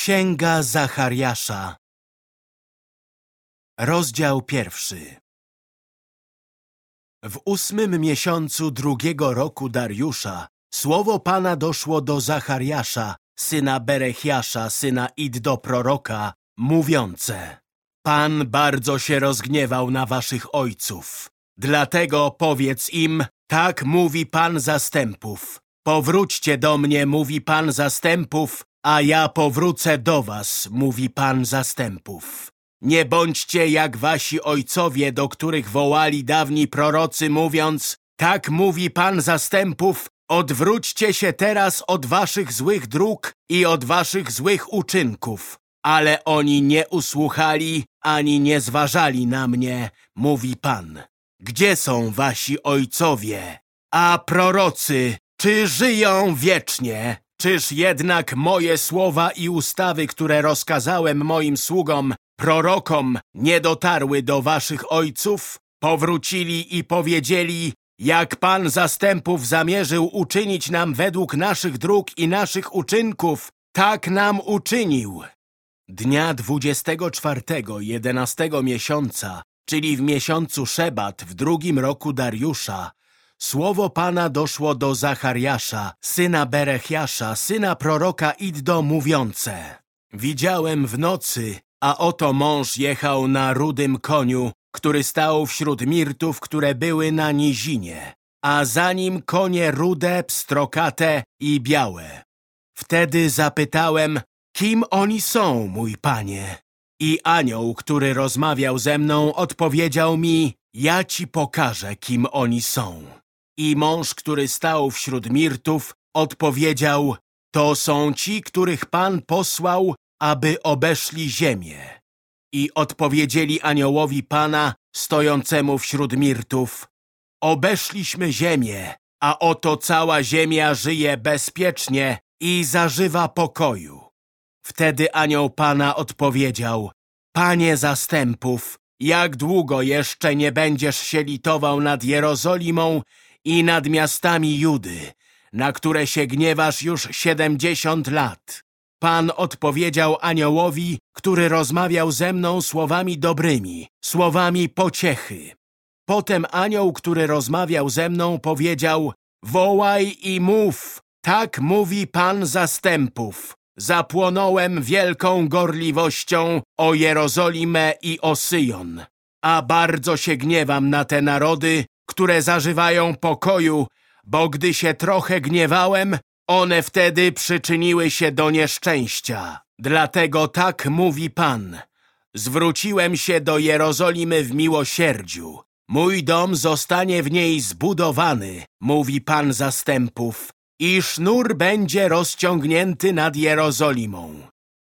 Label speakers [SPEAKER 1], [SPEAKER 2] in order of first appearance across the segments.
[SPEAKER 1] Księga Zachariasza Rozdział pierwszy W ósmym miesiącu drugiego roku Dariusza słowo Pana doszło do Zachariasza, syna Berechiasza, syna Iddo proroka, mówiące Pan bardzo się rozgniewał na waszych ojców. Dlatego powiedz im, tak mówi Pan zastępów. Powróćcie do mnie, mówi Pan zastępów, a ja powrócę do was, mówi Pan zastępów. Nie bądźcie jak wasi ojcowie, do których wołali dawni prorocy, mówiąc Tak mówi Pan zastępów, odwróćcie się teraz od waszych złych dróg i od waszych złych uczynków. Ale oni nie usłuchali, ani nie zważali na mnie, mówi Pan. Gdzie są wasi ojcowie? A prorocy, czy żyją wiecznie? Czyż jednak moje słowa i ustawy, które rozkazałem moim sługom, prorokom, nie dotarły do waszych ojców? Powrócili i powiedzieli, jak Pan zastępów zamierzył uczynić nam według naszych dróg i naszych uczynków, tak nam uczynił. Dnia 24, 11 miesiąca, czyli w miesiącu Szebat w drugim roku Dariusza, Słowo Pana doszło do Zachariasza, syna Berechiasza, syna proroka Iddo, mówiące Widziałem w nocy, a oto mąż jechał na rudym koniu, który stał wśród mirtów, które były na nizinie, a za nim konie rude, pstrokate i białe. Wtedy zapytałem, kim oni są, mój panie? I anioł, który rozmawiał ze mną, odpowiedział mi, ja ci pokażę, kim oni są. I mąż, który stał wśród mirtów, odpowiedział, to są ci, których Pan posłał, aby obeszli ziemię. I odpowiedzieli aniołowi Pana, stojącemu wśród mirtów, obeszliśmy ziemię, a oto cała ziemia żyje bezpiecznie i zażywa pokoju. Wtedy anioł Pana odpowiedział, Panie zastępów, jak długo jeszcze nie będziesz się litował nad Jerozolimą i nad miastami Judy, na które się gniewasz już siedemdziesiąt lat. Pan odpowiedział aniołowi, który rozmawiał ze mną słowami dobrymi, słowami pociechy. Potem anioł, który rozmawiał ze mną, powiedział Wołaj i mów, tak mówi Pan zastępów. Zapłonąłem wielką gorliwością o Jerozolimę i o Syjon, a bardzo się gniewam na te narody, które zażywają pokoju, bo gdy się trochę gniewałem, one wtedy przyczyniły się do nieszczęścia. Dlatego tak mówi Pan. Zwróciłem się do Jerozolimy w miłosierdziu. Mój dom zostanie w niej zbudowany, mówi Pan zastępów, i sznur będzie rozciągnięty nad Jerozolimą.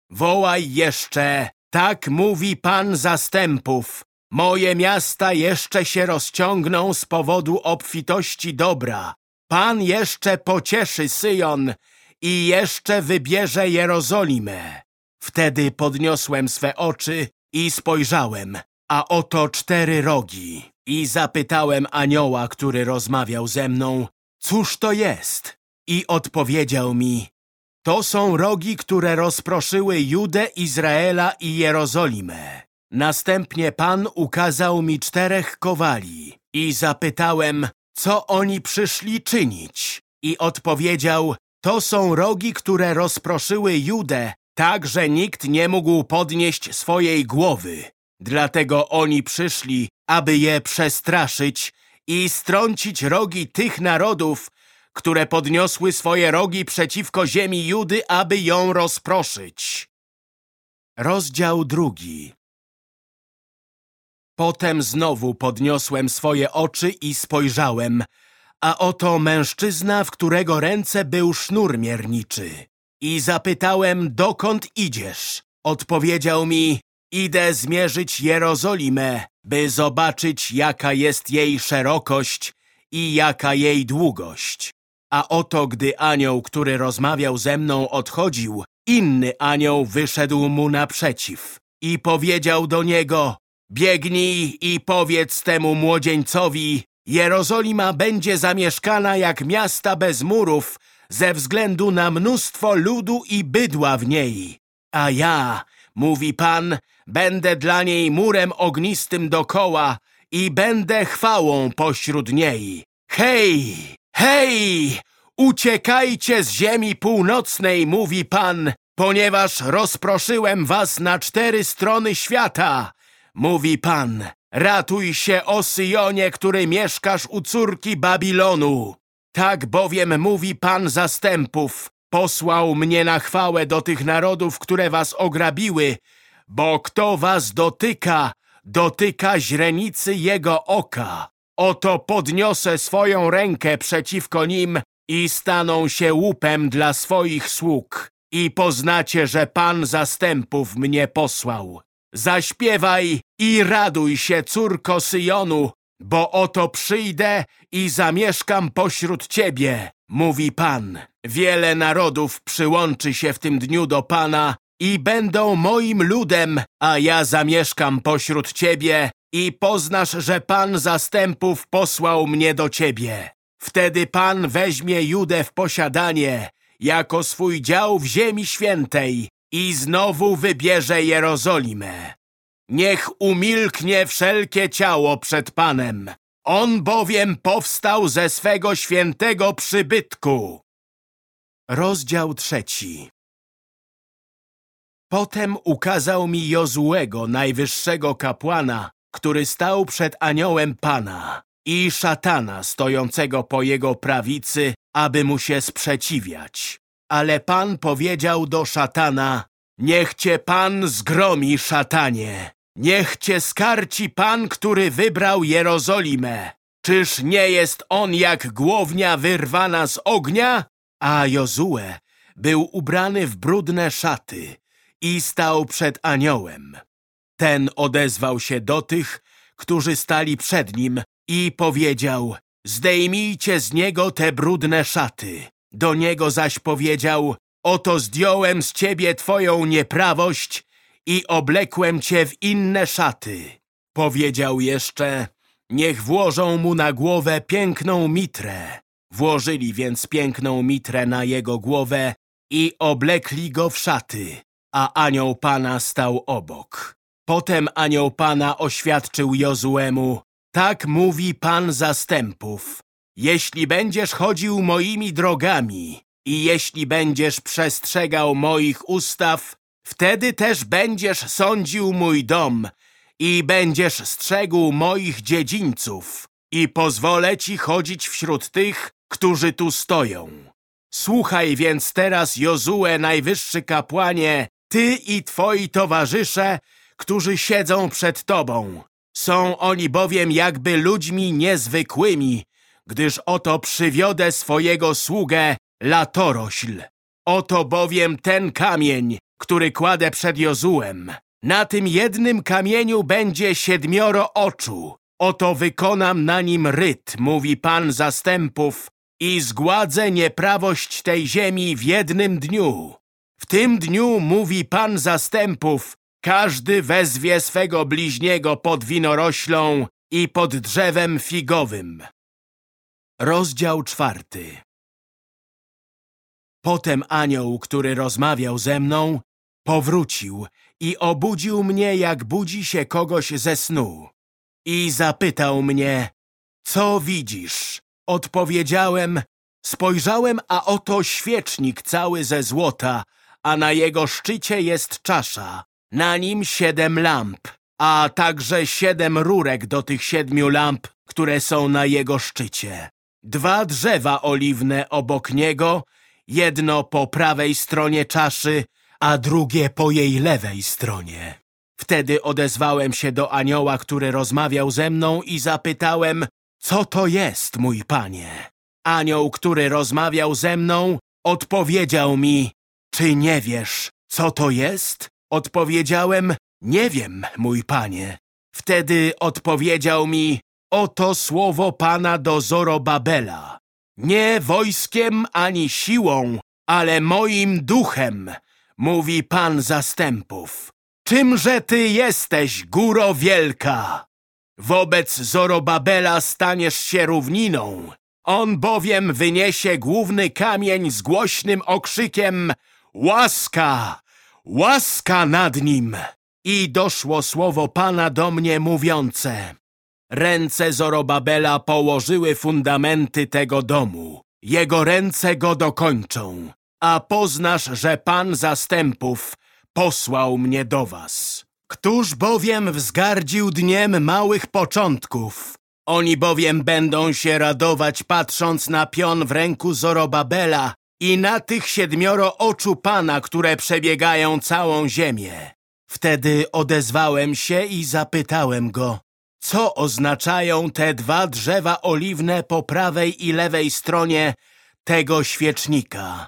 [SPEAKER 1] Wołaj jeszcze, tak mówi Pan zastępów, Moje miasta jeszcze się rozciągną z powodu obfitości dobra. Pan jeszcze pocieszy Syjon i jeszcze wybierze Jerozolimę. Wtedy podniosłem swe oczy i spojrzałem, a oto cztery rogi. I zapytałem anioła, który rozmawiał ze mną, cóż to jest? I odpowiedział mi, to są rogi, które rozproszyły Judę, Izraela i Jerozolimę. Następnie Pan ukazał mi czterech kowali i zapytałem, co oni przyszli czynić. I odpowiedział, to są rogi, które rozproszyły Judę, tak, że nikt nie mógł podnieść swojej głowy. Dlatego oni przyszli, aby je przestraszyć i strącić rogi tych narodów, które podniosły swoje rogi przeciwko ziemi Judy, aby ją rozproszyć. Rozdział drugi Potem znowu podniosłem swoje oczy i spojrzałem, a oto mężczyzna, w którego ręce był sznur mierniczy. I zapytałem, dokąd idziesz? Odpowiedział mi, idę zmierzyć Jerozolimę, by zobaczyć, jaka jest jej szerokość i jaka jej długość. A oto, gdy anioł, który rozmawiał ze mną, odchodził, inny anioł wyszedł mu naprzeciw i powiedział do niego, Biegnij i powiedz temu młodzieńcowi, Jerozolima będzie zamieszkana jak miasta bez murów ze względu na mnóstwo ludu i bydła w niej. A ja, mówi Pan, będę dla niej murem ognistym dokoła i będę chwałą pośród niej. Hej, hej! Uciekajcie z ziemi północnej, mówi Pan, ponieważ rozproszyłem was na cztery strony świata. Mówi Pan, ratuj się, o Syjonie, który mieszkasz u córki Babilonu. Tak bowiem mówi Pan zastępów, posłał mnie na chwałę do tych narodów, które was ograbiły, bo kto was dotyka, dotyka źrenicy jego oka. Oto podniosę swoją rękę przeciwko nim i staną się łupem dla swoich sług. I poznacie, że Pan zastępów mnie posłał. Zaśpiewaj i raduj się, córko Syjonu, bo oto przyjdę i zamieszkam pośród ciebie, mówi Pan. Wiele narodów przyłączy się w tym dniu do Pana i będą moim ludem, a ja zamieszkam pośród ciebie i poznasz, że Pan zastępów posłał mnie do ciebie. Wtedy Pan weźmie Judę w posiadanie jako swój dział w ziemi świętej i znowu wybierze Jerozolimę. Niech umilknie wszelkie ciało przed Panem. On bowiem powstał ze swego świętego przybytku. Rozdział trzeci Potem ukazał mi Jozułego, najwyższego kapłana, który stał przed aniołem Pana i szatana stojącego po jego prawicy, aby mu się sprzeciwiać. Ale Pan powiedział do szatana, niech cię Pan zgromi, szatanie. Niech cię skarci Pan, który wybrał Jerozolimę. Czyż nie jest on jak głownia wyrwana z ognia? A Jozue był ubrany w brudne szaty i stał przed aniołem. Ten odezwał się do tych, którzy stali przed nim i powiedział Zdejmijcie z niego te brudne szaty. Do niego zaś powiedział Oto zdjąłem z ciebie twoją nieprawość i oblekłem cię w inne szaty. Powiedział jeszcze Niech włożą mu na głowę piękną mitrę. Włożyli więc piękną mitrę na jego głowę i oblekli go w szaty, a anioł Pana stał obok. Potem anioł Pana oświadczył Jozuemu, tak mówi Pan zastępów. Jeśli będziesz chodził moimi drogami i jeśli będziesz przestrzegał moich ustaw, wtedy też będziesz sądził mój dom i będziesz strzegł moich dziedzińców i pozwolę ci chodzić wśród tych, którzy tu stoją. Słuchaj więc teraz, Jozue, najwyższy kapłanie, ty i twoi towarzysze, którzy siedzą przed tobą. Są oni bowiem jakby ludźmi niezwykłymi, gdyż oto przywiodę swojego sługę latorośl. Oto bowiem ten kamień, który kładę przed Jozułem. Na tym jednym kamieniu będzie siedmioro oczu. Oto wykonam na nim ryt, mówi Pan zastępów, i zgładzę nieprawość tej ziemi w jednym dniu. W tym dniu, mówi Pan zastępów, każdy wezwie swego bliźniego pod winoroślą i pod drzewem figowym. Rozdział czwarty Potem anioł, który rozmawiał ze mną, powrócił i obudził mnie, jak budzi się kogoś ze snu. I zapytał mnie, co widzisz? Odpowiedziałem, spojrzałem, a oto świecznik cały ze złota, a na jego szczycie jest czasza. Na nim siedem lamp, a także siedem rurek do tych siedmiu lamp, które są na jego szczycie. Dwa drzewa oliwne obok niego, jedno po prawej stronie czaszy, a drugie po jej lewej stronie. Wtedy odezwałem się do anioła, który rozmawiał ze mną i zapytałem, co to jest, mój panie? Anioł, który rozmawiał ze mną, odpowiedział mi, czy nie wiesz, co to jest? Odpowiedziałem, nie wiem, mój panie. Wtedy odpowiedział mi, oto słowo pana do Zorobabela. Nie wojskiem ani siłą, ale moim duchem, mówi Pan zastępów. Czymże ty jesteś, góro wielka? Wobec Zorobabela staniesz się równiną. On bowiem wyniesie główny kamień z głośnym okrzykiem Łaska! łaska nad nim. I doszło słowo Pana do mnie mówiące. Ręce Zorobabela położyły fundamenty tego domu. Jego ręce go dokończą. A poznasz, że Pan zastępów posłał mnie do was. Któż bowiem wzgardził dniem małych początków? Oni bowiem będą się radować patrząc na pion w ręku Zorobabela i na tych siedmioro oczu Pana, które przebiegają całą ziemię. Wtedy odezwałem się i zapytałem go, co oznaczają te dwa drzewa oliwne po prawej i lewej stronie tego świecznika.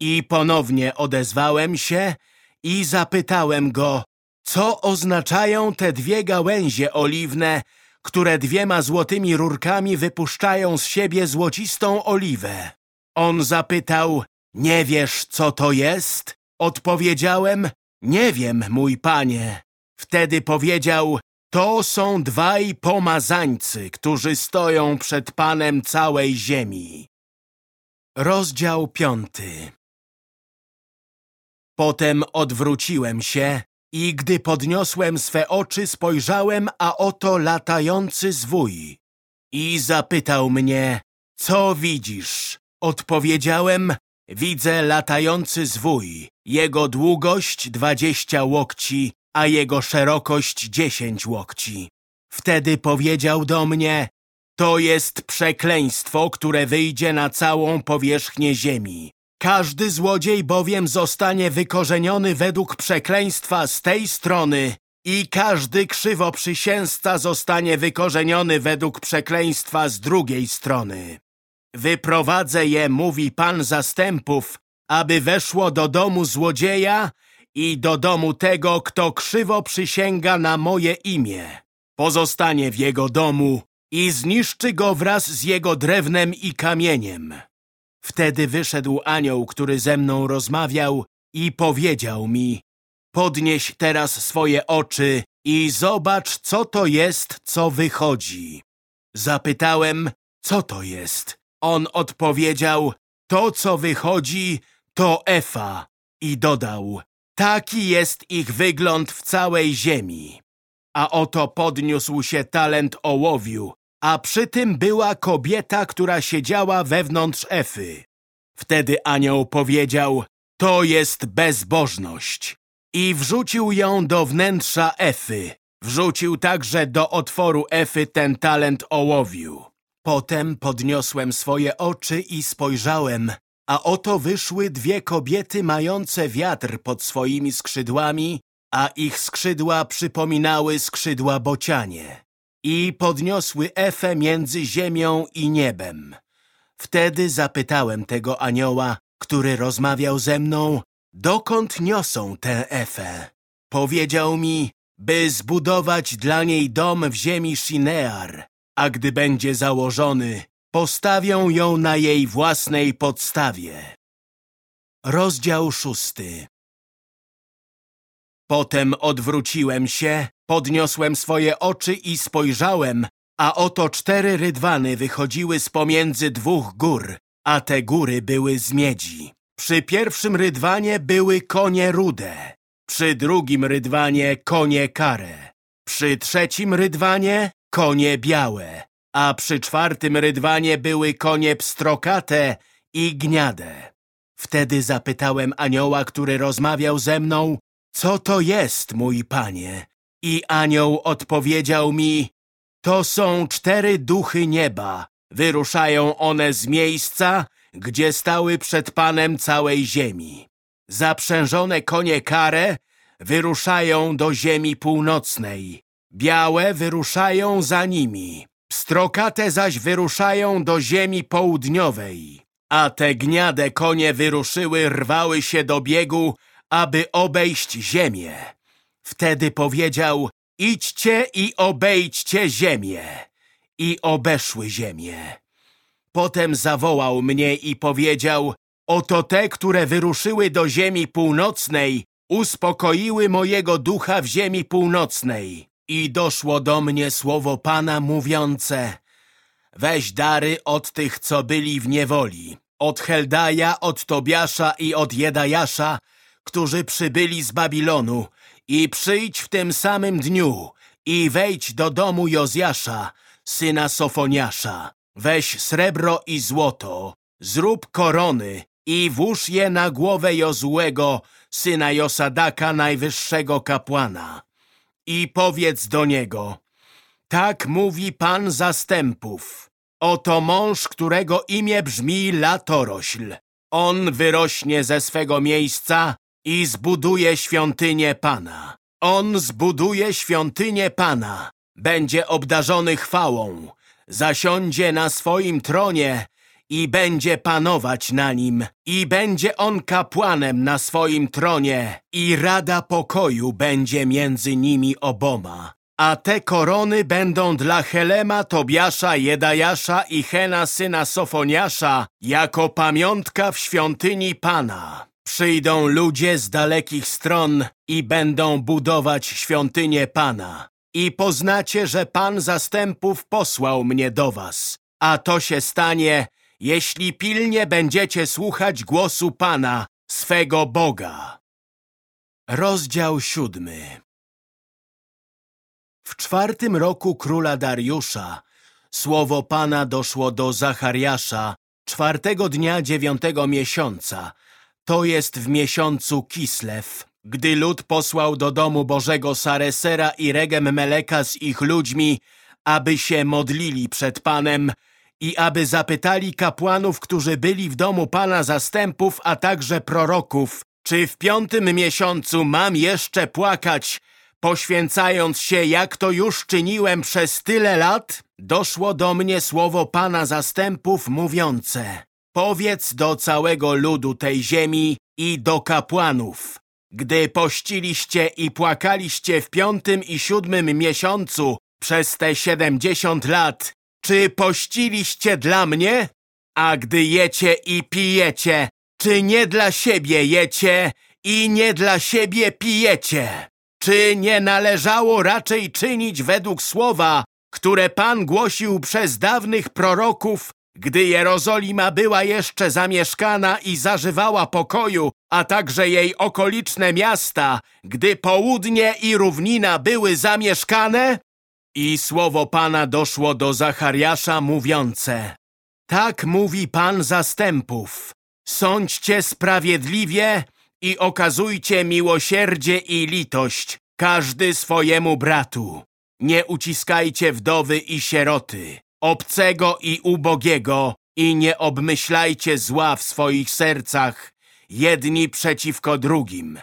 [SPEAKER 1] I ponownie odezwałem się i zapytałem go, co oznaczają te dwie gałęzie oliwne, które dwiema złotymi rurkami wypuszczają z siebie złocistą oliwę. On zapytał, nie wiesz, co to jest? Odpowiedziałem, nie wiem, mój panie. Wtedy powiedział, to są dwaj pomazańcy, którzy stoją przed Panem całej ziemi. Rozdział piąty Potem odwróciłem się i gdy podniosłem swe oczy, spojrzałem, a oto latający zwój. I zapytał mnie, co widzisz? Odpowiedziałem, widzę latający zwój. Jego długość dwadzieścia łokci, a jego szerokość dziesięć łokci. Wtedy powiedział do mnie, to jest przekleństwo, które wyjdzie na całą powierzchnię ziemi. Każdy złodziej bowiem zostanie wykorzeniony według przekleństwa z tej strony i każdy krzywoprzysięzca zostanie wykorzeniony według przekleństwa z drugiej strony. Wyprowadzę je, mówi Pan zastępów, aby weszło do domu złodzieja i do domu tego, kto krzywo przysięga na moje imię. Pozostanie w jego domu i zniszczy go wraz z jego drewnem i kamieniem. Wtedy wyszedł anioł, który ze mną rozmawiał i powiedział mi Podnieś teraz swoje oczy i zobacz, co to jest, co wychodzi. Zapytałem, co to jest. On odpowiedział, to, co wychodzi, to Efa. I dodał, taki jest ich wygląd w całej ziemi. A oto podniósł się talent ołowiu, a przy tym była kobieta, która siedziała wewnątrz Efy. Wtedy anioł powiedział, to jest bezbożność. I wrzucił ją do wnętrza Efy. Wrzucił także do otworu Efy ten talent ołowiu. Potem podniosłem swoje oczy i spojrzałem, a oto wyszły dwie kobiety mające wiatr pod swoimi skrzydłami, a ich skrzydła przypominały skrzydła bocianie. I podniosły Efę między ziemią i niebem. Wtedy zapytałem tego anioła, który rozmawiał ze mną, dokąd niosą tę Efę. Powiedział mi, by zbudować dla niej dom w ziemi Shinear, a gdy będzie założony, postawią ją na jej własnej podstawie. Rozdział szósty Potem odwróciłem się, podniosłem swoje oczy i spojrzałem, a oto cztery rydwany wychodziły z pomiędzy dwóch gór, a te góry były z miedzi. Przy pierwszym rydwanie były konie rude, przy drugim rydwanie konie kare, przy trzecim rydwanie konie białe, a przy czwartym rydwanie były konie pstrokate i gniade. Wtedy zapytałem anioła, który rozmawiał ze mną, co to jest, mój panie? I anioł odpowiedział mi, to są cztery duchy nieba. Wyruszają one z miejsca, gdzie stały przed Panem całej ziemi. Zaprzężone konie kare wyruszają do ziemi północnej. Białe wyruszają za nimi. Pstrokate zaś wyruszają do ziemi południowej. A te gniade konie wyruszyły, rwały się do biegu, aby obejść ziemię. Wtedy powiedział, idźcie i obejdźcie ziemię. I obeszły ziemię. Potem zawołał mnie i powiedział, oto te, które wyruszyły do ziemi północnej, uspokoiły mojego ducha w ziemi północnej. I doszło do mnie słowo Pana mówiące, weź dary od tych, co byli w niewoli, od Heldaja, od Tobiasza i od Jedajasza, którzy przybyli z Babilonu i przyjdź w tym samym dniu i wejdź do domu Jozjasza, syna Sofoniasza. Weź srebro i złoto, zrób korony i włóż je na głowę Jozłego, syna Josadaka, najwyższego kapłana. I powiedz do niego, tak mówi Pan zastępów. Oto mąż, którego imię brzmi Latorośl. On wyrośnie ze swego miejsca i zbuduje świątynię Pana. On zbuduje świątynię Pana. Będzie obdarzony chwałą. Zasiądzie na swoim tronie i będzie panować na nim. I będzie on kapłanem na swoim tronie. I rada pokoju będzie między nimi oboma. A te korony będą dla Helema, Tobiasza, Jedajasza i Hena syna Sofoniasza jako pamiątka w świątyni Pana. Przyjdą ludzie z dalekich stron i będą budować świątynię Pana. I poznacie, że Pan zastępów posłał mnie do was. A to się stanie, jeśli pilnie będziecie słuchać głosu Pana, swego Boga. Rozdział siódmy W czwartym roku króla Dariusza słowo Pana doszło do Zachariasza czwartego dnia dziewiątego miesiąca, to jest w miesiącu Kislew, gdy lud posłał do domu Bożego Saresera i Regem Meleka z ich ludźmi, aby się modlili przed Panem i aby zapytali kapłanów, którzy byli w domu Pana zastępów, a także proroków, czy w piątym miesiącu mam jeszcze płakać, poświęcając się, jak to już czyniłem przez tyle lat? Doszło do mnie słowo Pana zastępów mówiące Powiedz do całego ludu tej ziemi i do kapłanów. Gdy pościliście i płakaliście w piątym i siódmym miesiącu przez te siedemdziesiąt lat, czy pościliście dla mnie? A gdy jecie i pijecie, czy nie dla siebie jecie i nie dla siebie pijecie? Czy nie należało raczej czynić według słowa, które Pan głosił przez dawnych proroków gdy Jerozolima była jeszcze zamieszkana i zażywała pokoju, a także jej okoliczne miasta, gdy południe i równina były zamieszkane? I słowo Pana doszło do Zachariasza mówiące Tak mówi Pan zastępów Sądźcie sprawiedliwie i okazujcie miłosierdzie i litość każdy swojemu bratu. Nie uciskajcie wdowy i sieroty obcego i ubogiego i nie obmyślajcie zła w swoich sercach, jedni przeciwko drugim.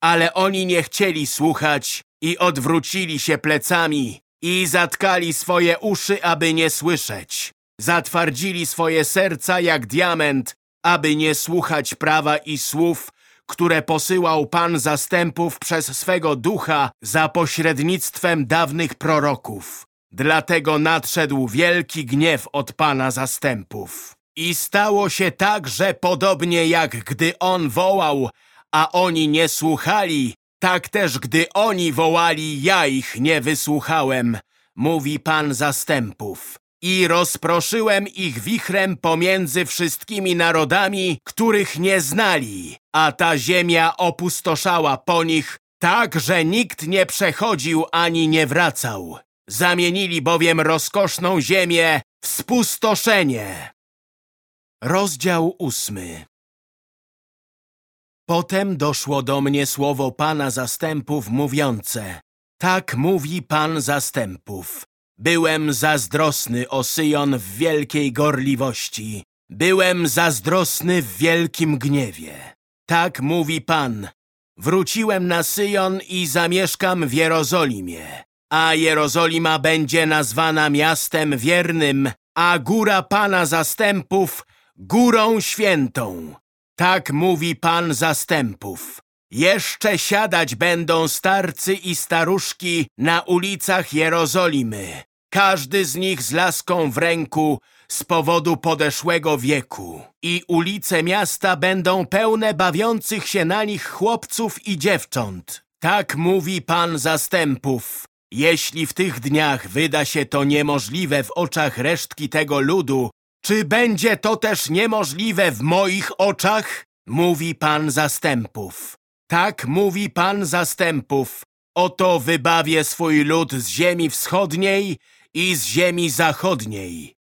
[SPEAKER 1] Ale oni nie chcieli słuchać i odwrócili się plecami i zatkali swoje uszy, aby nie słyszeć. Zatwardzili swoje serca jak diament, aby nie słuchać prawa i słów, które posyłał Pan zastępów przez swego ducha za pośrednictwem dawnych proroków. Dlatego nadszedł wielki gniew od Pana zastępów. I stało się tak, że podobnie jak gdy On wołał, a oni nie słuchali, tak też gdy oni wołali, ja ich nie wysłuchałem, mówi Pan zastępów. I rozproszyłem ich wichrem pomiędzy wszystkimi narodami, których nie znali, a ta ziemia opustoszała po nich, tak, że nikt nie przechodził ani nie wracał. Zamienili bowiem rozkoszną ziemię w spustoszenie. Rozdział ósmy Potem doszło do mnie słowo Pana zastępów mówiące Tak mówi Pan zastępów. Byłem zazdrosny o Syjon w wielkiej gorliwości. Byłem zazdrosny w wielkim gniewie. Tak mówi Pan. Wróciłem na Syjon i zamieszkam w Jerozolimie a Jerozolima będzie nazwana miastem wiernym, a góra Pana zastępów górą świętą. Tak mówi Pan zastępów. Jeszcze siadać będą starcy i staruszki na ulicach Jerozolimy, każdy z nich z laską w ręku z powodu podeszłego wieku. I ulice miasta będą pełne bawiących się na nich chłopców i dziewcząt. Tak mówi Pan zastępów. Jeśli w tych dniach wyda się to niemożliwe w oczach resztki tego ludu, czy będzie to też niemożliwe w moich oczach? Mówi Pan zastępów. Tak mówi Pan zastępów. Oto wybawię swój lud z ziemi wschodniej i z ziemi zachodniej.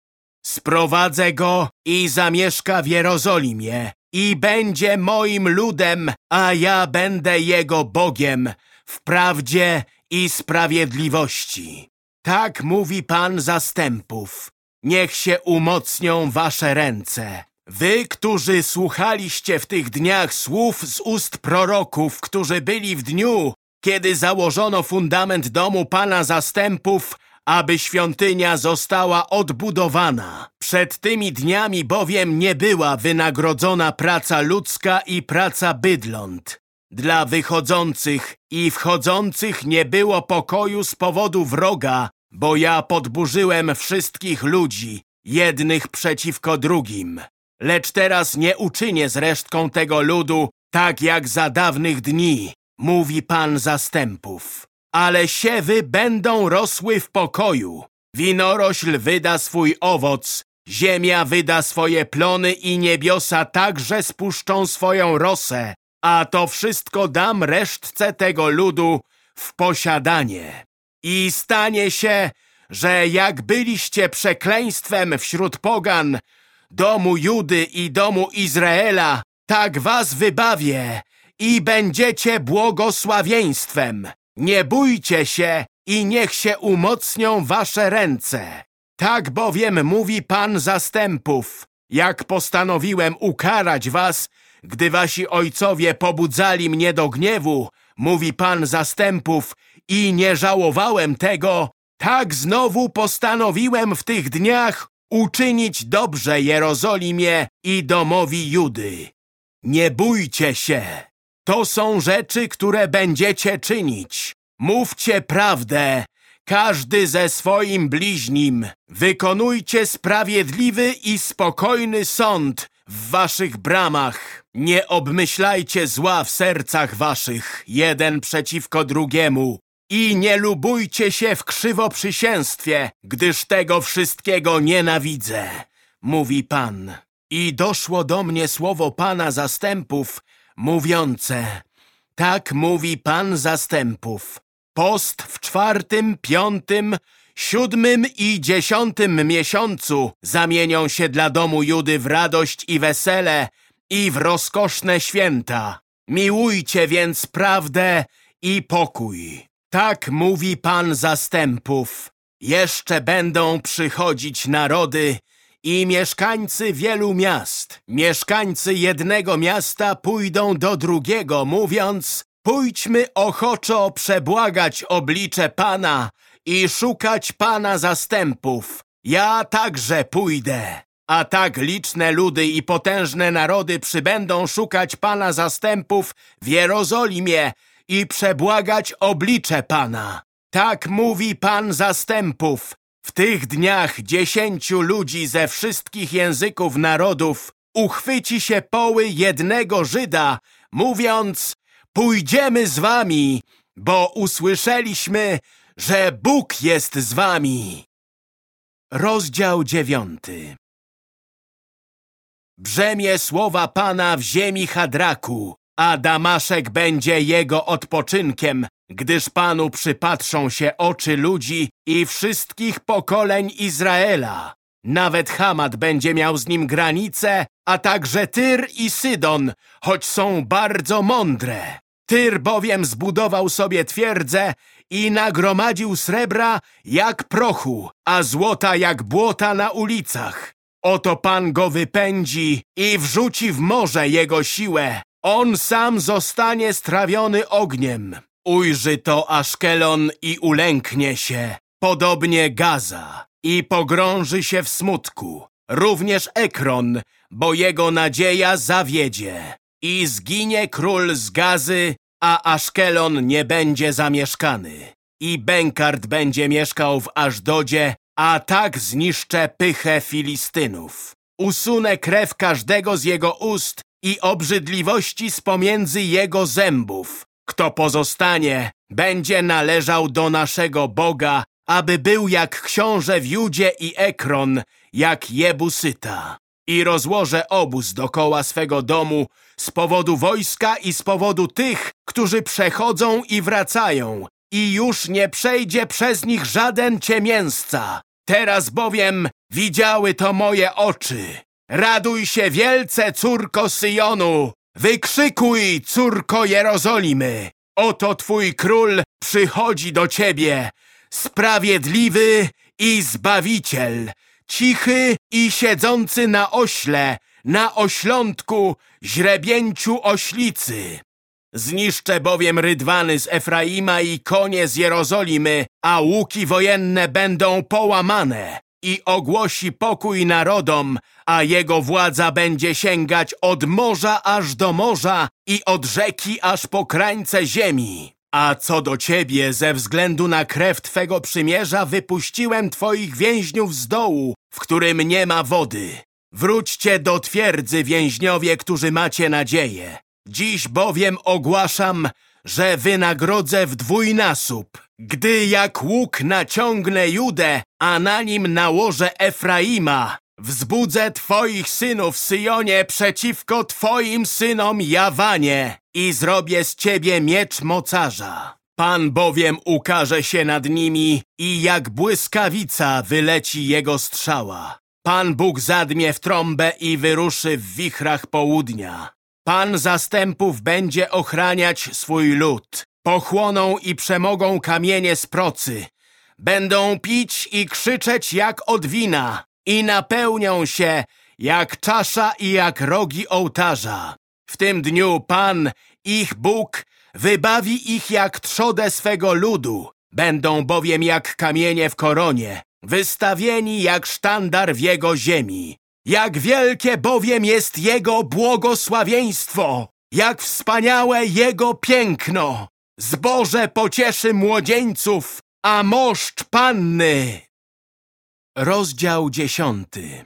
[SPEAKER 1] Sprowadzę go i zamieszka w Jerozolimie i będzie moim ludem, a ja będę jego Bogiem w prawdzie i sprawiedliwości. Tak mówi Pan zastępów. Niech się umocnią wasze ręce. Wy, którzy słuchaliście w tych dniach słów z ust proroków, którzy byli w dniu, kiedy założono fundament domu Pana zastępów, aby świątynia została odbudowana. Przed tymi dniami bowiem nie była wynagrodzona praca ludzka i praca bydląt. Dla wychodzących i wchodzących nie było pokoju z powodu wroga, bo ja podburzyłem wszystkich ludzi, jednych przeciwko drugim. Lecz teraz nie uczynię z resztką tego ludu tak jak za dawnych dni, mówi Pan zastępów. Ale siewy będą rosły w pokoju. Winorośl wyda swój owoc, ziemia wyda swoje plony i niebiosa także spuszczą swoją rosę, a to wszystko dam resztce tego ludu w posiadanie. I stanie się, że jak byliście przekleństwem wśród pogan, domu Judy i domu Izraela, tak was wybawię i będziecie błogosławieństwem. Nie bójcie się i niech się umocnią wasze ręce. Tak bowiem mówi Pan zastępów, jak postanowiłem ukarać was, gdy wasi ojcowie pobudzali mnie do gniewu, mówi Pan zastępów, i nie żałowałem tego, tak znowu postanowiłem w tych dniach uczynić dobrze Jerozolimie i domowi Judy. Nie bójcie się. To są rzeczy, które będziecie czynić. Mówcie prawdę, każdy ze swoim bliźnim. Wykonujcie sprawiedliwy i spokojny sąd w waszych bramach. Nie obmyślajcie zła w sercach waszych, jeden przeciwko drugiemu. I nie lubujcie się w krzywoprzysięstwie, gdyż tego wszystkiego nienawidzę, mówi Pan. I doszło do mnie słowo Pana zastępów, mówiące, tak mówi Pan zastępów. Post w czwartym, piątym, siódmym i dziesiątym miesiącu zamienią się dla domu Judy w radość i wesele i w rozkoszne święta. Miłujcie więc prawdę i pokój. Tak mówi Pan zastępów. Jeszcze będą przychodzić narody i mieszkańcy wielu miast. Mieszkańcy jednego miasta pójdą do drugiego, mówiąc Pójdźmy ochoczo przebłagać oblicze Pana i szukać Pana zastępów. Ja także pójdę. A tak liczne ludy i potężne narody przybędą szukać Pana zastępów w Jerozolimie i przebłagać oblicze Pana. Tak mówi Pan zastępów. W tych dniach dziesięciu ludzi ze wszystkich języków narodów uchwyci się poły jednego Żyda, mówiąc Pójdziemy z wami, bo usłyszeliśmy, że Bóg jest z wami. Rozdział dziewiąty Brzemię słowa Pana w ziemi Hadraku, a Damaszek będzie jego odpoczynkiem, gdyż Panu przypatrzą się oczy ludzi i wszystkich pokoleń Izraela. Nawet Hamat będzie miał z nim granice, a także Tyr i Sydon, choć są bardzo mądre. Tyr bowiem zbudował sobie twierdzę i nagromadził srebra jak prochu, a złota jak błota na ulicach. Oto Pan go wypędzi i wrzuci w morze jego siłę. On sam zostanie strawiony ogniem. Ujrzy to Aszkelon i ulęknie się, podobnie Gaza, i pogrąży się w smutku. Również Ekron, bo jego nadzieja zawiedzie. I zginie król z Gazy, a Aszkelon nie będzie zamieszkany. I Benkart będzie mieszkał w Ażdodzie, a tak zniszczę pychę Filistynów. Usunę krew każdego z jego ust i obrzydliwości z pomiędzy jego zębów. Kto pozostanie, będzie należał do naszego Boga, aby był jak książę w Judzie i Ekron, jak Jebusyta. i rozłożę obóz dokoła swego domu z powodu wojska i z powodu tych, którzy przechodzą i wracają i już nie przejdzie przez nich żaden ciemięsca. Teraz bowiem widziały to moje oczy. Raduj się wielce, córko Syjonu! Wykrzykuj, córko Jerozolimy! Oto twój król przychodzi do ciebie, sprawiedliwy i zbawiciel, cichy i siedzący na ośle, na oślątku, źrebięciu oślicy. Zniszczę bowiem rydwany z Efraima i konie z Jerozolimy, a łuki wojenne będą połamane i ogłosi pokój narodom, a jego władza będzie sięgać od morza aż do morza i od rzeki aż po krańce ziemi. A co do ciebie, ze względu na krew twego przymierza wypuściłem twoich więźniów z dołu, w którym nie ma wody. Wróćcie do twierdzy, więźniowie, którzy macie nadzieję. Dziś bowiem ogłaszam, że wynagrodzę w dwójnasób, gdy jak łuk naciągnę Judę, a na nim nałożę Efraima. Wzbudzę twoich synów, Syjonie, przeciwko twoim synom, Jawanie, i zrobię z ciebie miecz mocarza. Pan bowiem ukaże się nad nimi i jak błyskawica wyleci jego strzała. Pan Bóg zadmie w trąbę i wyruszy w wichrach południa. Pan zastępów będzie ochraniać swój lud. Pochłoną i przemogą kamienie z procy. Będą pić i krzyczeć jak od wina i napełnią się jak czasza i jak rogi ołtarza. W tym dniu Pan, ich Bóg, wybawi ich jak trzodę swego ludu. Będą bowiem jak kamienie w koronie, wystawieni jak sztandar w jego ziemi. Jak wielkie bowiem jest Jego błogosławieństwo, jak wspaniałe Jego piękno. Zboże pocieszy młodzieńców, a moszcz panny. Rozdział dziesiąty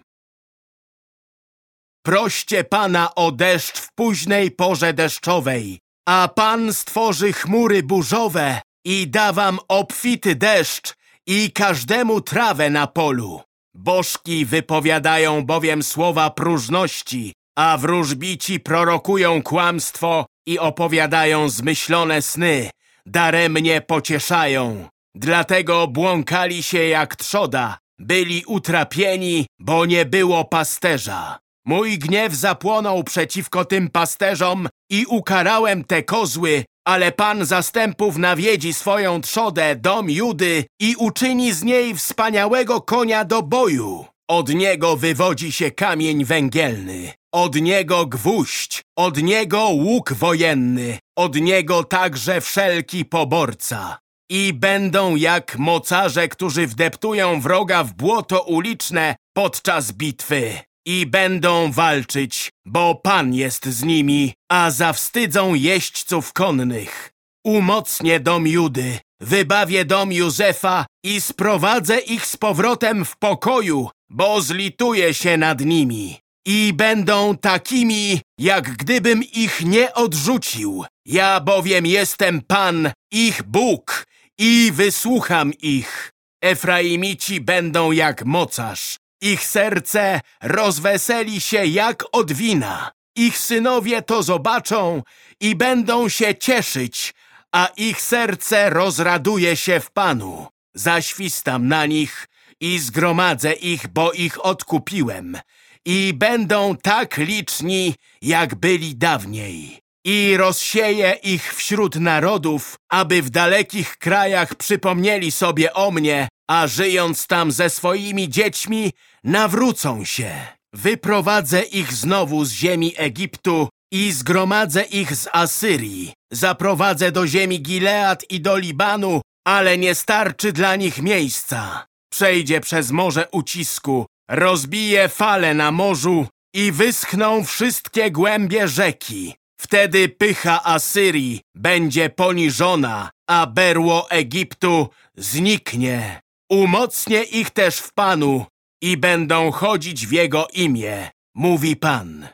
[SPEAKER 1] Proście Pana o deszcz w późnej porze deszczowej, a Pan stworzy chmury burzowe i da wam obfity deszcz i każdemu trawę na polu. Bożki wypowiadają bowiem słowa próżności, a wróżbici prorokują kłamstwo i opowiadają zmyślone sny. Daremnie pocieszają. Dlatego błąkali się jak trzoda, byli utrapieni, bo nie było pasterza. Mój gniew zapłonął przeciwko tym pasterzom i ukarałem te kozły, ale Pan zastępów nawiedzi swoją trzodę, dom Judy i uczyni z niej wspaniałego konia do boju. Od niego wywodzi się kamień węgielny, od niego gwóźdź, od niego łuk wojenny, od niego także wszelki poborca. I będą jak mocarze, którzy wdeptują wroga w błoto uliczne podczas bitwy i będą walczyć, bo Pan jest z nimi, a zawstydzą jeźdźców konnych. Umocnię dom Judy, wybawię dom Józefa i sprowadzę ich z powrotem w pokoju, bo zlituję się nad nimi. I będą takimi, jak gdybym ich nie odrzucił. Ja bowiem jestem Pan, ich Bóg, i wysłucham ich. Efraimici będą jak mocarz, ich serce rozweseli się jak od wina. Ich synowie to zobaczą i będą się cieszyć, a ich serce rozraduje się w Panu. Zaświstam na nich i zgromadzę ich, bo ich odkupiłem. I będą tak liczni, jak byli dawniej. I rozsieję ich wśród narodów, aby w dalekich krajach przypomnieli sobie o mnie a żyjąc tam ze swoimi dziećmi, nawrócą się. Wyprowadzę ich znowu z ziemi Egiptu i zgromadzę ich z Asyrii. Zaprowadzę do ziemi Gilead i do Libanu, ale nie starczy dla nich miejsca. Przejdzie przez morze ucisku, rozbije fale na morzu i wyschną wszystkie głębie rzeki. Wtedy pycha Asyrii będzie poniżona, a berło Egiptu zniknie. Umocnię ich też w Panu i będą chodzić w Jego imię, mówi Pan.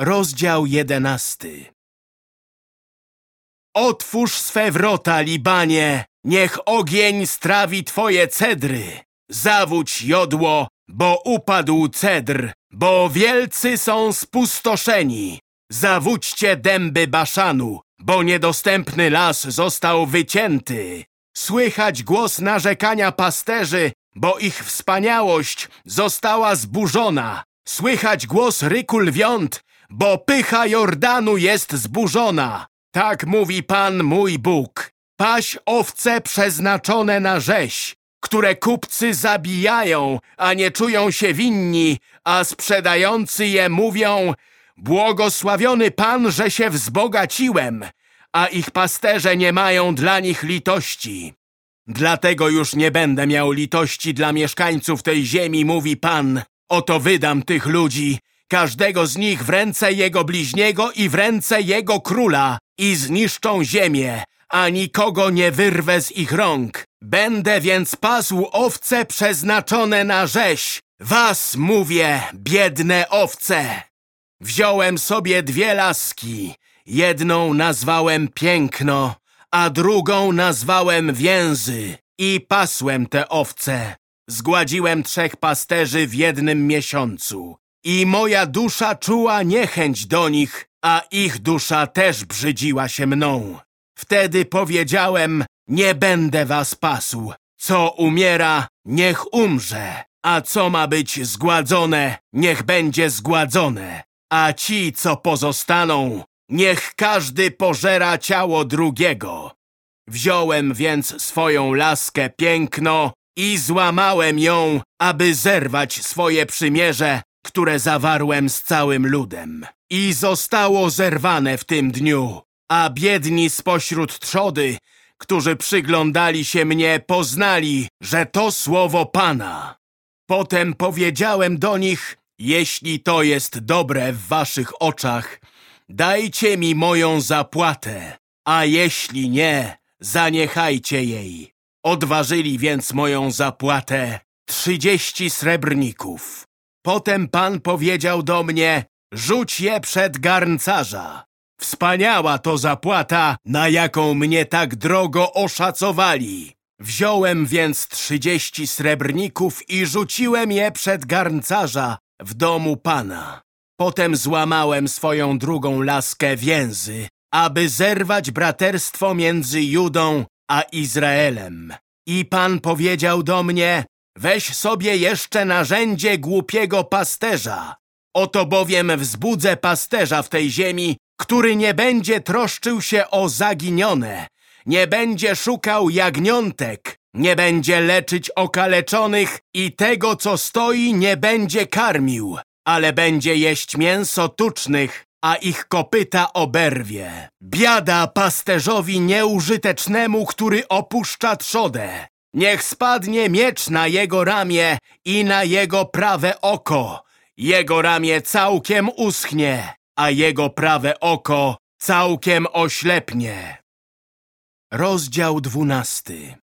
[SPEAKER 1] Rozdział jedenasty Otwórz swe wrota, Libanie, niech ogień strawi twoje cedry. Zawódź jodło, bo upadł cedr, bo wielcy są spustoszeni. Zawódźcie dęby Baszanu, bo niedostępny las został wycięty. Słychać głos narzekania pasterzy, bo ich wspaniałość została zburzona. Słychać głos ryku lwiąt, bo pycha Jordanu jest zburzona. Tak mówi Pan mój Bóg. Paś owce przeznaczone na rzeź, które kupcy zabijają, a nie czują się winni, a sprzedający je mówią Błogosławiony Pan, że się wzbogaciłem, a ich pasterze nie mają dla nich litości. Dlatego już nie będę miał litości dla mieszkańców tej ziemi, mówi Pan. Oto wydam tych ludzi, każdego z nich w ręce jego bliźniego i w ręce jego króla i zniszczą ziemię, a nikogo nie wyrwę z ich rąk. Będę więc pasł owce przeznaczone na rzeź. Was mówię, biedne owce. Wziąłem sobie dwie laski. Jedną nazwałem Piękno, a drugą nazwałem Więzy. I pasłem te owce. Zgładziłem trzech pasterzy w jednym miesiącu. I moja dusza czuła niechęć do nich, a ich dusza też brzydziła się mną. Wtedy powiedziałem, nie będę was pasł. Co umiera, niech umrze, a co ma być zgładzone, niech będzie zgładzone. A ci, co pozostaną, niech każdy pożera ciało drugiego. Wziąłem więc swoją laskę piękno i złamałem ją, aby zerwać swoje przymierze, które zawarłem z całym ludem. I zostało zerwane w tym dniu, a biedni spośród trzody, którzy przyglądali się mnie, poznali, że to słowo Pana. Potem powiedziałem do nich, jeśli to jest dobre w waszych oczach, dajcie mi moją zapłatę, a jeśli nie, zaniechajcie jej. Odważyli więc moją zapłatę trzydzieści srebrników. Potem Pan powiedział do mnie, rzuć je przed garncarza. Wspaniała to zapłata, na jaką mnie tak drogo oszacowali. Wziąłem więc trzydzieści srebrników i rzuciłem je przed garncarza w domu Pana. Potem złamałem swoją drugą laskę więzy, aby zerwać braterstwo między Judą a Izraelem. I Pan powiedział do mnie, weź sobie jeszcze narzędzie głupiego pasterza. Oto bowiem wzbudzę pasterza w tej ziemi, który nie będzie troszczył się o zaginione, nie będzie szukał jagniątek, nie będzie leczyć okaleczonych i tego, co stoi, nie będzie karmił, ale będzie jeść mięso tucznych, a ich kopyta oberwie. Biada pasterzowi nieużytecznemu, który opuszcza trzodę. Niech spadnie miecz na jego ramię i na jego prawe oko. Jego ramię całkiem uschnie, a jego prawe oko całkiem oślepnie. Rozdział dwunasty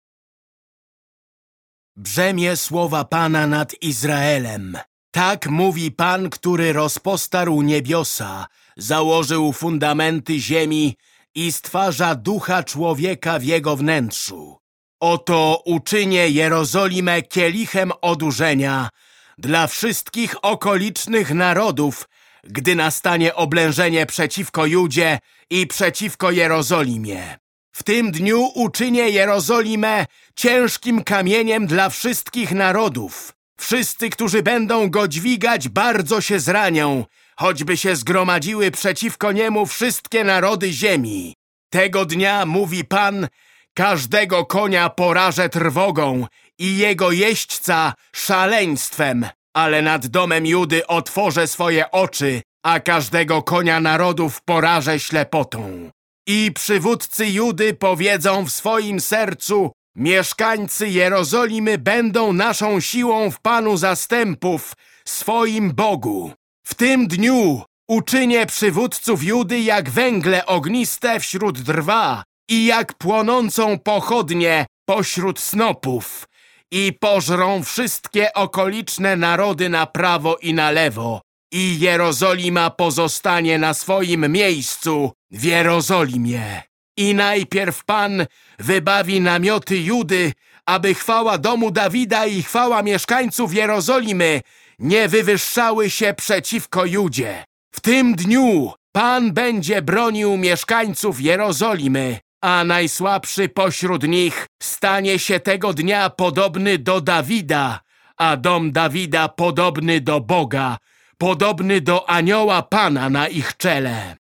[SPEAKER 1] Brzemię słowa Pana nad Izraelem. Tak mówi Pan, który rozpostarł niebiosa, założył fundamenty ziemi i stwarza ducha człowieka w jego wnętrzu. Oto uczynię Jerozolimę kielichem odurzenia dla wszystkich okolicznych narodów, gdy nastanie oblężenie przeciwko Judzie i przeciwko Jerozolimie. W tym dniu uczynię Jerozolimę ciężkim kamieniem dla wszystkich narodów. Wszyscy, którzy będą go dźwigać, bardzo się zranią, choćby się zgromadziły przeciwko niemu wszystkie narody ziemi. Tego dnia, mówi Pan, każdego konia porażę trwogą i jego jeźdźca szaleństwem, ale nad domem Judy otworzę swoje oczy, a każdego konia narodów porażę ślepotą. I przywódcy Judy powiedzą w swoim sercu, mieszkańcy Jerozolimy będą naszą siłą w Panu zastępów, swoim Bogu. W tym dniu uczynię przywódców Judy jak węgle ogniste wśród drwa i jak płonącą pochodnie pośród snopów i pożrą wszystkie okoliczne narody na prawo i na lewo i Jerozolima pozostanie na swoim miejscu w Jerozolimie. I najpierw Pan wybawi namioty Judy, aby chwała domu Dawida i chwała mieszkańców Jerozolimy nie wywyższały się przeciwko Judzie. W tym dniu Pan będzie bronił mieszkańców Jerozolimy, a najsłabszy pośród nich stanie się tego dnia podobny do Dawida, a dom Dawida podobny do Boga, podobny do anioła Pana na ich czele.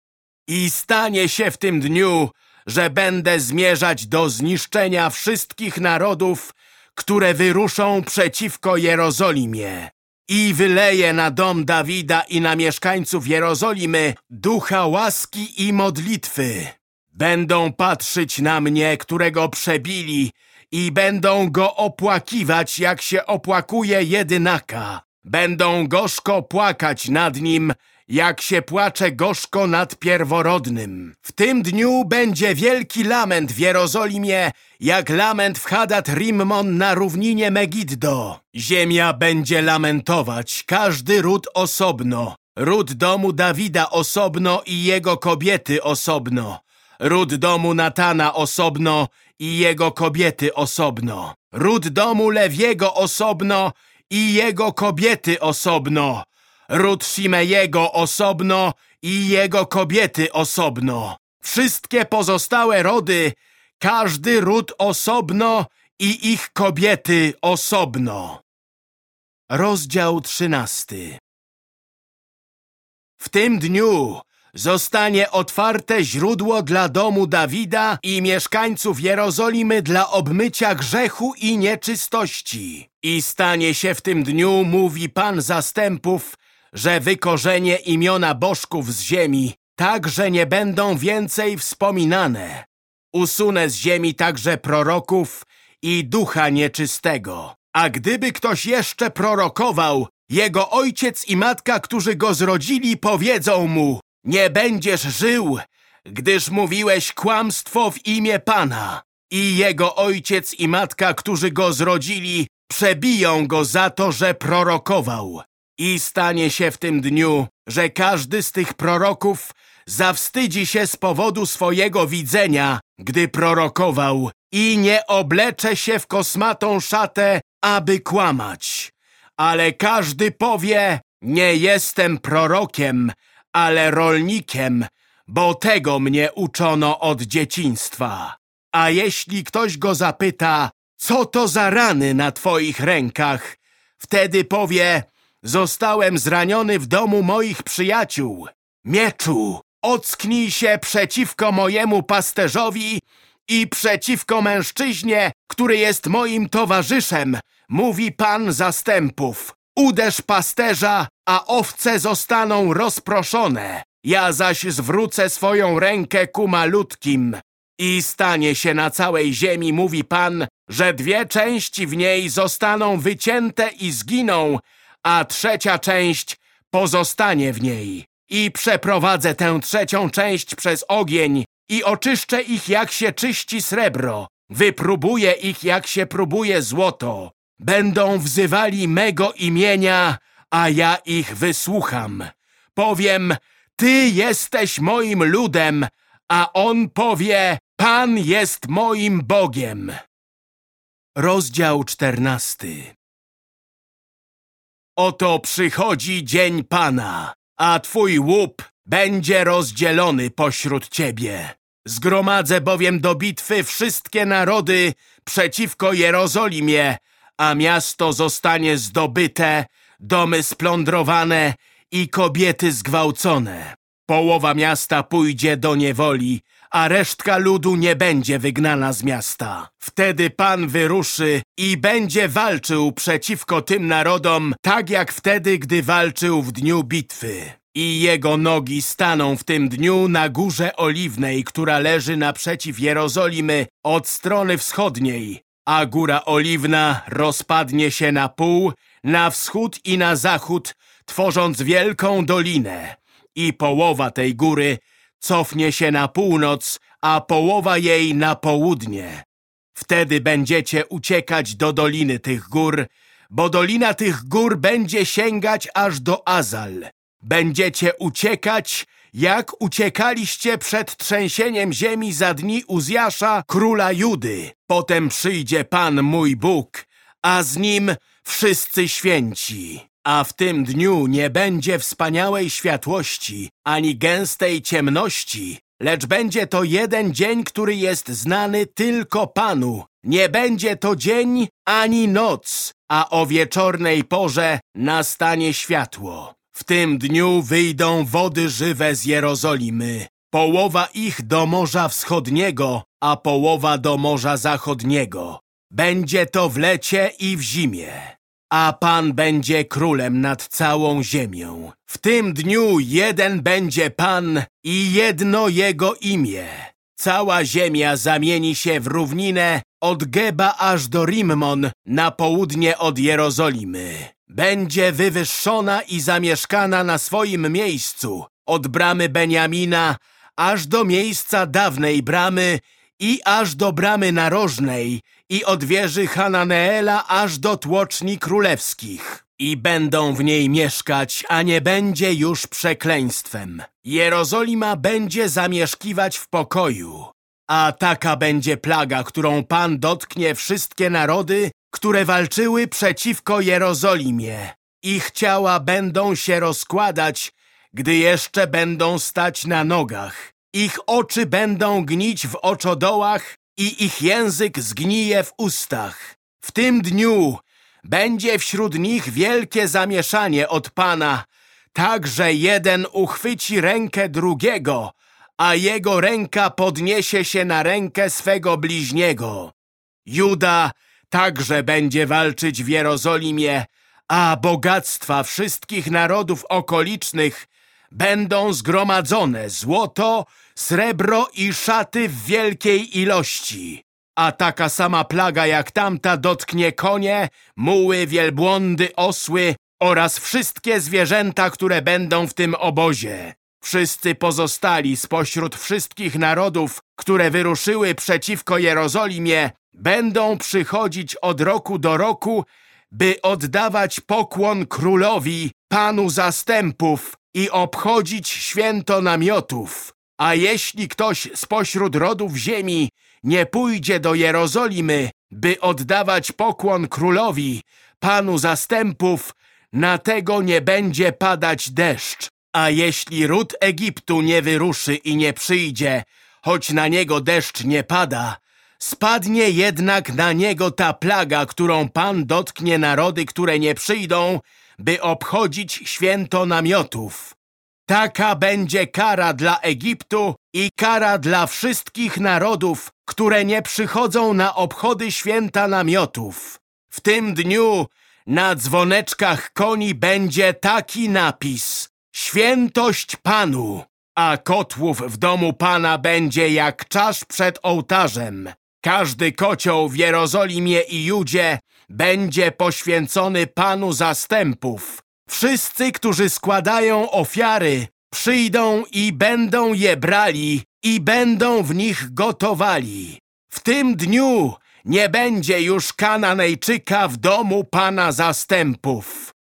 [SPEAKER 1] I stanie się w tym dniu, że będę zmierzać do zniszczenia wszystkich narodów, które wyruszą przeciwko Jerozolimie. I wyleję na dom Dawida i na mieszkańców Jerozolimy ducha łaski i modlitwy. Będą patrzeć na mnie, którego przebili i będą go opłakiwać, jak się opłakuje jedynaka. Będą gorzko płakać nad nim, jak się płacze gorzko nad pierworodnym. W tym dniu będzie wielki lament w Jerozolimie, jak lament w Hadat Rimmon na równinie Megiddo. Ziemia będzie lamentować, każdy ród osobno. Ród domu Dawida osobno i jego kobiety osobno. Ród domu Natana osobno i jego kobiety osobno. Ród domu Lewiego osobno i jego kobiety osobno. Ród Shimejego osobno i jego kobiety osobno. Wszystkie pozostałe rody, każdy ród osobno i ich kobiety osobno. Rozdział trzynasty W tym dniu zostanie otwarte źródło dla domu Dawida i mieszkańców Jerozolimy dla obmycia grzechu i nieczystości. I stanie się w tym dniu, mówi Pan zastępów, że wykorzenie imiona bożków z ziemi, tak, że nie będą więcej wspominane. Usunę z ziemi także proroków i ducha nieczystego. A gdyby ktoś jeszcze prorokował, jego ojciec i matka, którzy go zrodzili, powiedzą mu Nie będziesz żył, gdyż mówiłeś kłamstwo w imię Pana. I jego ojciec i matka, którzy go zrodzili, przebiją go za to, że prorokował. I stanie się w tym dniu, że każdy z tych proroków zawstydzi się z powodu swojego widzenia, gdy prorokował i nie oblecze się w kosmatą szatę, aby kłamać. Ale każdy powie, nie jestem prorokiem, ale rolnikiem, bo tego mnie uczono od dzieciństwa. A jeśli ktoś go zapyta, co to za rany na twoich rękach, wtedy powie, Zostałem zraniony w domu moich przyjaciół. Mieczu, ocknij się przeciwko mojemu pasterzowi i przeciwko mężczyźnie, który jest moim towarzyszem, mówi Pan zastępów. Uderz pasterza, a owce zostaną rozproszone. Ja zaś zwrócę swoją rękę ku malutkim. I stanie się na całej ziemi, mówi Pan, że dwie części w niej zostaną wycięte i zginą, a trzecia część pozostanie w niej. I przeprowadzę tę trzecią część przez ogień i oczyszczę ich jak się czyści srebro. Wypróbuję ich jak się próbuje złoto. Będą wzywali mego imienia, a ja ich wysłucham. Powiem, ty jesteś moim ludem, a on powie, Pan jest moim Bogiem. Rozdział czternasty Oto przychodzi dzień Pana, a twój łup będzie rozdzielony pośród ciebie. Zgromadzę bowiem do bitwy wszystkie narody przeciwko Jerozolimie, a miasto zostanie zdobyte, domy splądrowane i kobiety zgwałcone. Połowa miasta pójdzie do niewoli, a resztka ludu nie będzie wygnana z miasta. Wtedy Pan wyruszy i będzie walczył przeciwko tym narodom, tak jak wtedy, gdy walczył w dniu bitwy. I jego nogi staną w tym dniu na górze oliwnej, która leży naprzeciw Jerozolimy od strony wschodniej, a góra oliwna rozpadnie się na pół, na wschód i na zachód, tworząc wielką dolinę. I połowa tej góry cofnie się na północ, a połowa jej na południe. Wtedy będziecie uciekać do doliny tych gór, bo dolina tych gór będzie sięgać aż do Azal. Będziecie uciekać jak uciekaliście przed trzęsieniem ziemi za dni Uzjasza, króla Judy. Potem przyjdzie Pan mój Bóg, a z nim wszyscy święci. A w tym dniu nie będzie wspaniałej światłości, ani gęstej ciemności, lecz będzie to jeden dzień, który jest znany tylko Panu. Nie będzie to dzień ani noc, a o wieczornej porze nastanie światło. W tym dniu wyjdą wody żywe z Jerozolimy. Połowa ich do Morza Wschodniego, a połowa do Morza Zachodniego. Będzie to w lecie i w zimie. A Pan będzie królem nad całą ziemią. W tym dniu jeden będzie Pan i jedno Jego imię. Cała ziemia zamieni się w równinę od Geba aż do Rimmon na południe od Jerozolimy. Będzie wywyższona i zamieszkana na swoim miejscu, od bramy Beniamina aż do miejsca dawnej bramy i aż do bramy narożnej i od wieży Hananeela aż do tłoczni królewskich. I będą w niej mieszkać, a nie będzie już przekleństwem. Jerozolima będzie zamieszkiwać w pokoju. A taka będzie plaga, którą Pan dotknie wszystkie narody, które walczyły przeciwko Jerozolimie. Ich ciała będą się rozkładać, gdy jeszcze będą stać na nogach. Ich oczy będą gnić w oczodołach i ich język zgnije w ustach. W tym dniu będzie wśród nich wielkie zamieszanie od Pana, tak że jeden uchwyci rękę drugiego, a jego ręka podniesie się na rękę swego bliźniego. Juda także będzie walczyć w Jerozolimie, a bogactwa wszystkich narodów okolicznych będą zgromadzone złoto, srebro i szaty w wielkiej ilości. A taka sama plaga jak tamta dotknie konie, muły, wielbłądy, osły oraz wszystkie zwierzęta, które będą w tym obozie. Wszyscy pozostali spośród wszystkich narodów, które wyruszyły przeciwko Jerozolimie, będą przychodzić od roku do roku, by oddawać pokłon królowi, panu zastępów i obchodzić święto namiotów. A jeśli ktoś spośród rodów ziemi nie pójdzie do Jerozolimy, by oddawać pokłon królowi, panu zastępów, na tego nie będzie padać deszcz. A jeśli ród Egiptu nie wyruszy i nie przyjdzie, choć na niego deszcz nie pada, spadnie jednak na niego ta plaga, którą Pan dotknie narody, które nie przyjdą, by obchodzić święto namiotów. Taka będzie kara dla Egiptu i kara dla wszystkich narodów, które nie przychodzą na obchody święta namiotów. W tym dniu na dzwoneczkach koni będzie taki napis Świętość Panu, a kotłów w domu Pana będzie jak czasz przed ołtarzem. Każdy kocioł w Jerozolimie i Judzie będzie poświęcony Panu zastępów. Wszyscy, którzy składają ofiary, przyjdą i będą je brali i będą w nich gotowali. W tym dniu nie będzie już Kananejczyka w domu Pana zastępów.